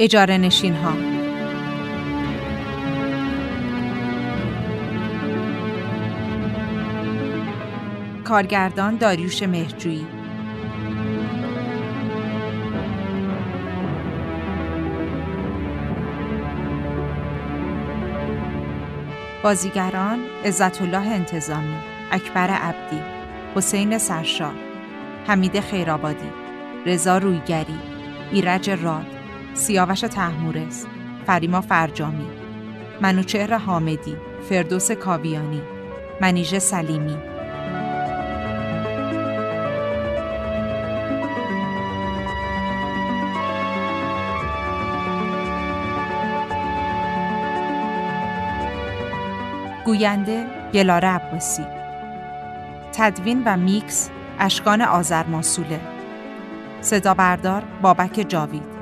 اجاره نشین ها. کارگردان داریوش مهرجویی. بازیگران عزت الله انتظامی اکبر عبدی حسین سرشار حمید خیرآبادی رضا رویگری ایرج راد سیاوش تحمورس فریما فرجامی. منوچهر حامدی. فردوس کاویانی. منیژه سلیمی. گوینده گلاره عباسی. تدوین و میکس اشکان آذرماسوله صدا بردار بابک جاوید.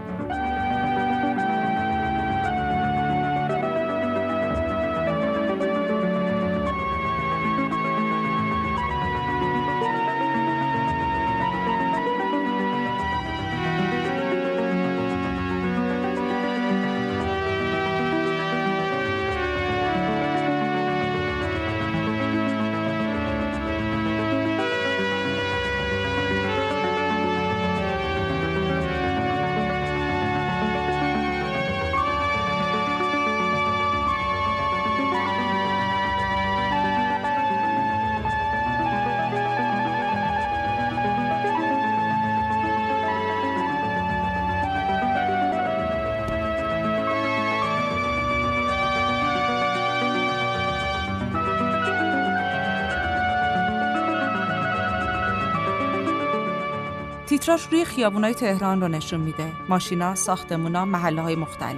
تیتراش روی خیابونای تهران رو نشون میده. ماشینا، ساختمونا، محله های مختلف.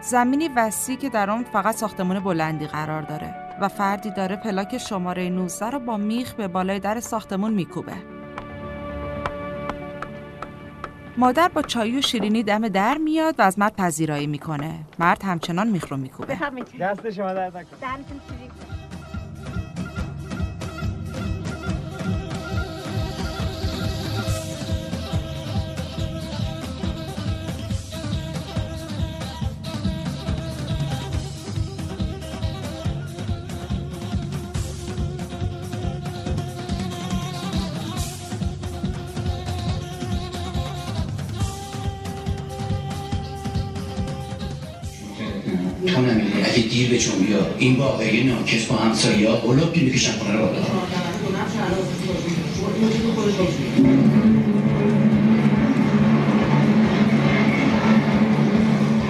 زمینی وسیع که در آن فقط ساختمون بلندی قرار داره و فردی داره پلاک شماره 19 رو با میخ به بالای در ساختمون میکوبه. مادر با چایی و شیرینی دم در میاد و از مرد پذیرایی می‌کنه. مرد همچنان میخ رو میکوبه. دست شما درد اگه دیر به چون بیا این باقی ناکس با همسایه ها قلوب می‌کشن خونه رو. بالا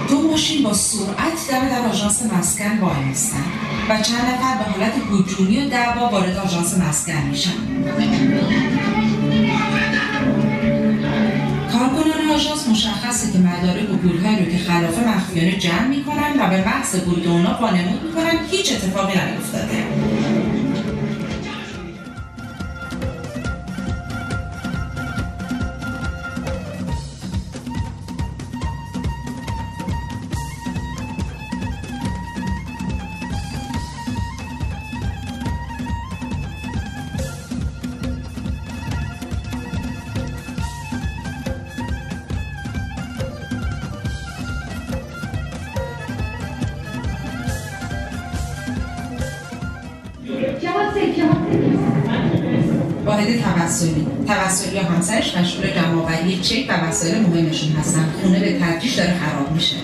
دو ماشین با سرعت دم در آژانس مسکن وای میستن و چند نفر به حالت هجومی و دعوا وارد آژانس مسکن میشن. کارکنان آژانس مشخصه که مدارک و پولهایی رو که خلاف مخفیانه جمع می‌کنن و به محض ورود اونا وانمود می‌کنن هیچ اتفاقی نیفتاده. واحد توسلی توسلی همسرش مشغول جمعآوری چک و وسایل مهمشون هستن. خونه به تدریج داره خراب میشه.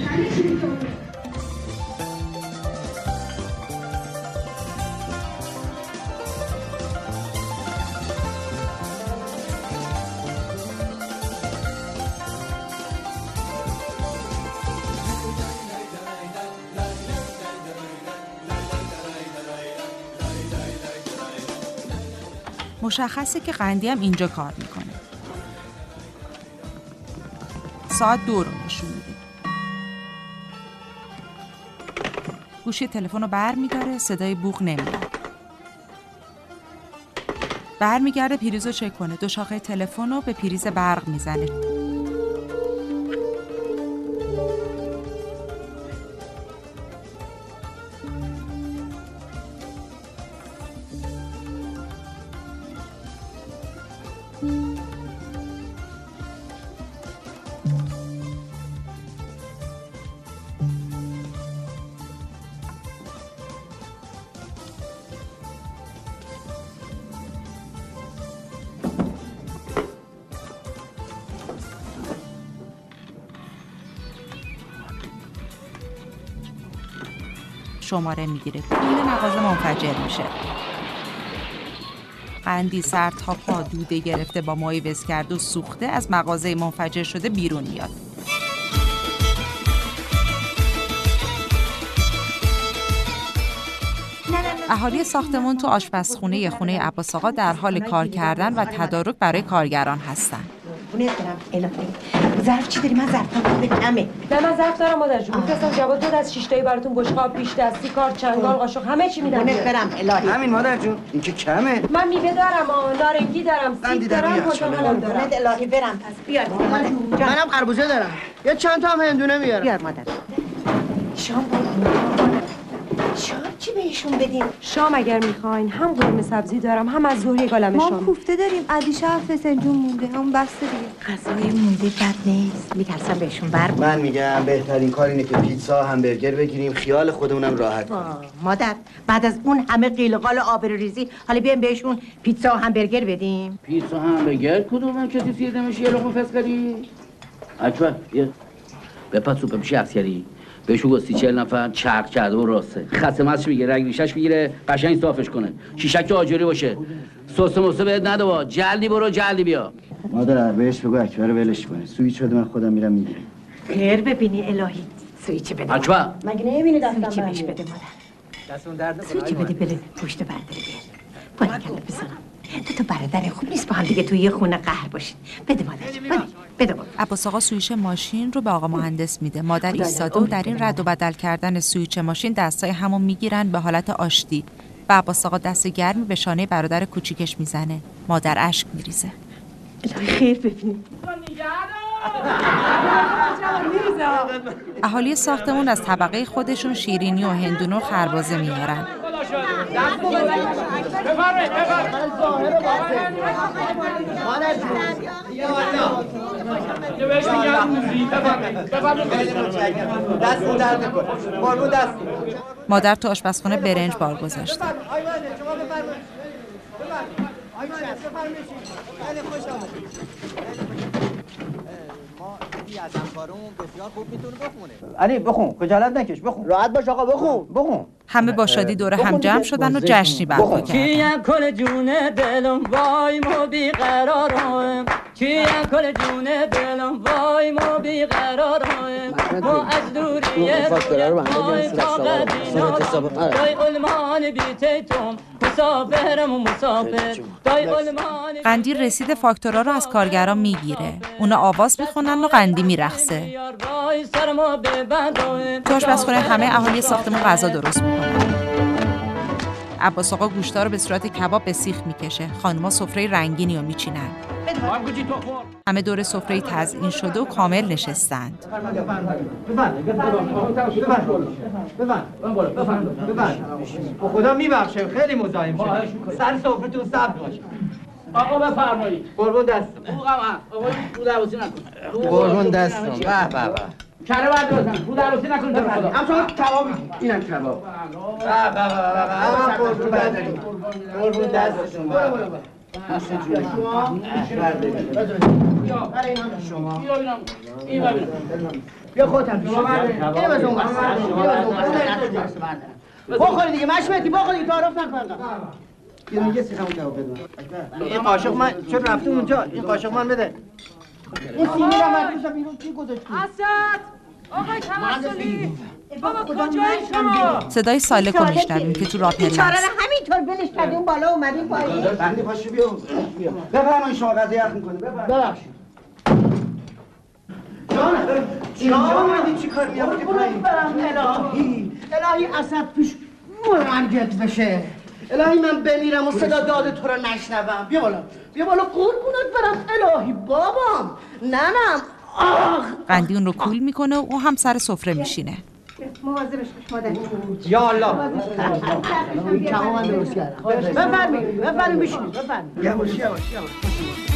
مشخصه که قندی هم اینجا کار می‌کنه. ساعت دو رو نشون میده. گوشی تلفن رو بر میداره صدای بوغ نمیاد. برمیگرده پریز رو چک کنه. دو شاخه تلفن رو به پریز برق می‌زنه. شماره می‌گیره. این مغازه منفجر میشه. قندی سر تا پا دوده گرفته با مای وز کرد و سوخته از مغازه منفجر شده بیرون میاد. اهالی ساختمون تو آشپزخونه خونه عباس آقا در حال کار کردن و تدارک برای کارگران هستن ظرف چی داری؟ من ظرفم کمه نه من ظرف دارم مادر جون. میفرستم جواد دو دست شیشتایی براتون بشقاب پیش دستی کار چنگال قاشق همه چی میدم. برم الهی. همین مادر جون. این که کمه. من میوه دارم آ نارنگی دارم سیب دارم پرتقال دارم؟ الهی برم. پس بیار. منم خربوزه دارم. یه چند تا هم هندونه میارم بیار مادر شام شام چی بهشون بدیم شام اگر می‌خواین هم قرمه سبزی دارم هم از ظهر گالم ما شام. کوفته داریم. علی شب فسنجون مونده اون بسته دیگه. غذای مونده بد نیست. میترسم بهشون بر من میگم بهترین کار اینه که پیتزا همبرگر بگیریم. خیال خودمونم راحت کنیم. مادر بعد از اون همه قیل قال آبر ریزی حالا بیایم بهشون پیتزا و همبرگر بدیم. پیتزا همبرگر؟ کدوم کسی سیده میشه یه لقمه فسکری اکبر یه بپا سوپ میشه بهشون گفت سی چهل نفر چرخ کرده و راسته. خسته مزش می‌گیره رنگ ریشش می‌گیره قشنگ صافش کنه. شیشک آجوری باشه. سس موسه بهت نده با جلدی برو جلدی بیا. مادر بهش بگو اکبر ولش کنه. سویچ بده من خودم میرم می‌گیرم. خیر ببینی الهی. سویچ بده. اکبر. مگه نمی‌بینی دستم سویچ بهش بده مادر. سویچ بده بره گوشت برداره بیار. باید کلت بزنم. تو تو برادر خوب نیست با هم دیگه توی یه خونه قهر باشید بده مادر بده. عباس آقا سویچ ماشین رو به آقا مهندس میده. مادر ایستاده و در این رد و بدل کردن سویچ ماشین دستای همو می‌گیرن به حالت آشتی. و عباس آقا دست گرمی به شانه برادر کوچیکش می‌زنه. مادر اشک میریزه. الهی خیر ببینی اهالی ساختمون از طبقه خودشون شیرینی و هندونه و خربازه میارن. مادر تو آشپزخونه برنج بار گذاشته. علی بخون. خجالت نکش بخون. راحت باش آقا بخون. بخون. همه با شادی دور هم جمع شدن و جشنی برپا کردن. چیم کل جون دلم؟ وای ما وای ما از دوری رویت وای تا قدینارم دای علمان بیتیتم مسافرم و مسافر. دای علمان قندی رسید فاکتورا رو از کارگران می‌گیره. اونا آواز می‌خونن و قندی میرخصه وای سرما ببندم تو آشپزخونه همه اهالی ساختمون غذا درست می‌کنن عباس آقا گوشتا رو به صورت کباب به سیخ می‌کشه. خانوما سفره رنگینی رو میچینن. همه دور سفره تزیین شده و کامل نشستند. خدا میبخشه خیلی مزاحم شد سر سفرتون سبز باشه آقا بفرمایید قربون دست هم آقا رو دروسی نکن قربون دستم به به به. کره بعد بزن رو دروسی نکن تو خدا هم شما کباب اینم کباب به به به به به قربون برداری شما بیا هم پیش اینو بزن اون بخوری دیگه مشمتی بخوری تعارف نکن یه دیگه بده من. این قاشق من چرا رفتی اونجا این قاشق من بده این سینی رو من بیرون چی گذاشتی اسد آقای توسلی بابا کجایی شما؟ صدای سالک رو میشنویم که تو راه پله بیچاره است رو همینطور بلش کردیم بالا اومدیم پایین. بندی پاشو بیا. بیا. بفرمایید شما قضیه یخ می‌کنه. ببخشید. جان جان اومدی چی کار میافتی پایین. الهی. الهی اسد توش مرگت بشه. الهی من بمیرم و صدا داد تو رو نشنوم. بیا بالا. بیا بالا قربونت برم الهی بابام. ننم. آخ. قندی اون رو کول می‌کنه و او هم سر سفره میشینه. مواظبش باش مادر. یا الله. کمام من درست کردم. بفرمایید بفرمایید بشینید بفرمایید. یواش یواش یواش.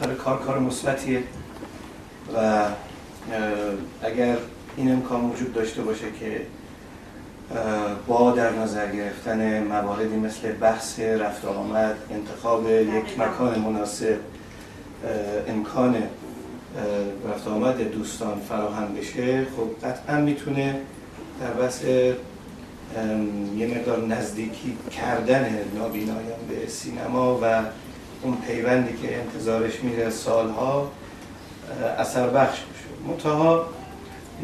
بالاخره کار کار مثبتیه و اگر این امکان وجود داشته باشه که با در نظر گرفتن مواردی مثل بحث رفت آمد انتخاب یک مکان مناسب امکان رفت آمد دوستان فراهم بشه خب قطعا می‌تونه در بحث یه مقدار نزدیکی کردن نابینایان به سینما و اون پیوندی که انتظارش میره سالها اثر بخش بشه منتها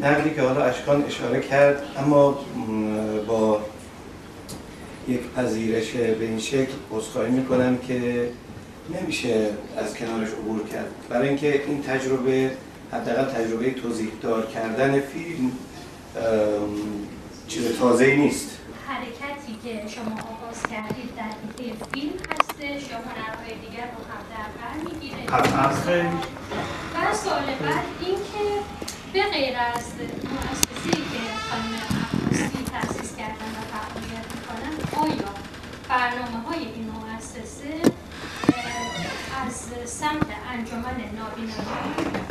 نقدی که حالا اشکان اشاره کرد اما با یک پذیرش به این شکل عذرخواهی می‌کنم که نمیشه از کنارش عبور کرد. برای اینکه این تجربه حداقل تجربه توضیح دار کردن فیلم چیز تازه نیست. حرکتی که شما آغاز کردید در این فیلم هستش یا هنرهای دیگر رو هم در بر می‌گیره. و سال بعد این که به غیر از مؤسسه‌ای که خانم عباسی تأسیس کردن و فعالیت می‌کنن آیا برنامه های این مؤسسه از سمت انجمن نابینایان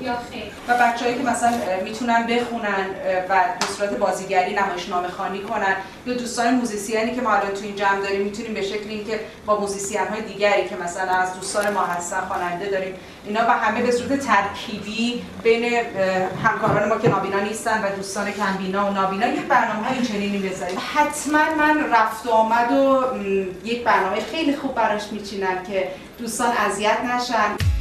یا خیر و بچه‌ای که مثلا می‌تونن بخونن و به صورت بازیگری نمایشنامه خوانی کنن. یا دوستان موزیسیانی که ما الان تو این جمع داریم می‌تونیم به شکل اینکه با موزیسین های دیگری که مثلا از دوستان ما هستن خواننده داریم. اینا و همه به صورت ترکیبی بین همکاران ما که نابینا نیستن و دوستان کمبینا و نابینا یک برنامه های چنینی بذاریم. حتما من رفت و آمد و یک برنامه خیلی خوب براش میچینم که دوستان اذیت نشن.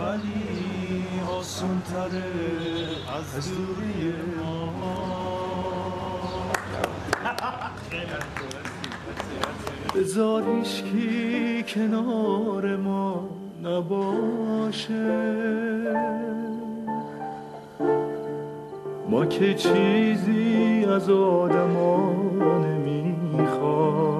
ولی آسون تره از دوری ما. بذار کی کنار ما نباشه. ما که چیزی از آدما نمی‌خواد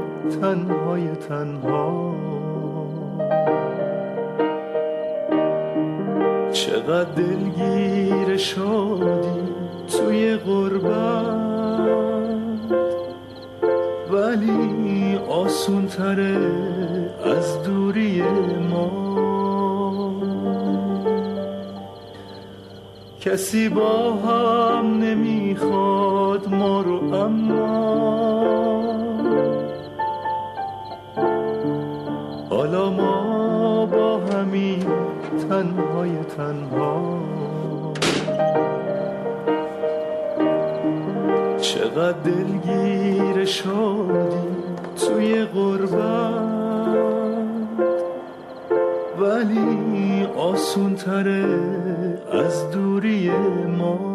تنهای تنها. چقدر دلگیر شادی توی غربت ولی آسون تره از دوری ما. کسی با هم نمی‌خواد ما رو اما حالا ما با همین تنهای تنها. چقدر دلگیر شادی توی غربت ولی آسون تره از دوری ما.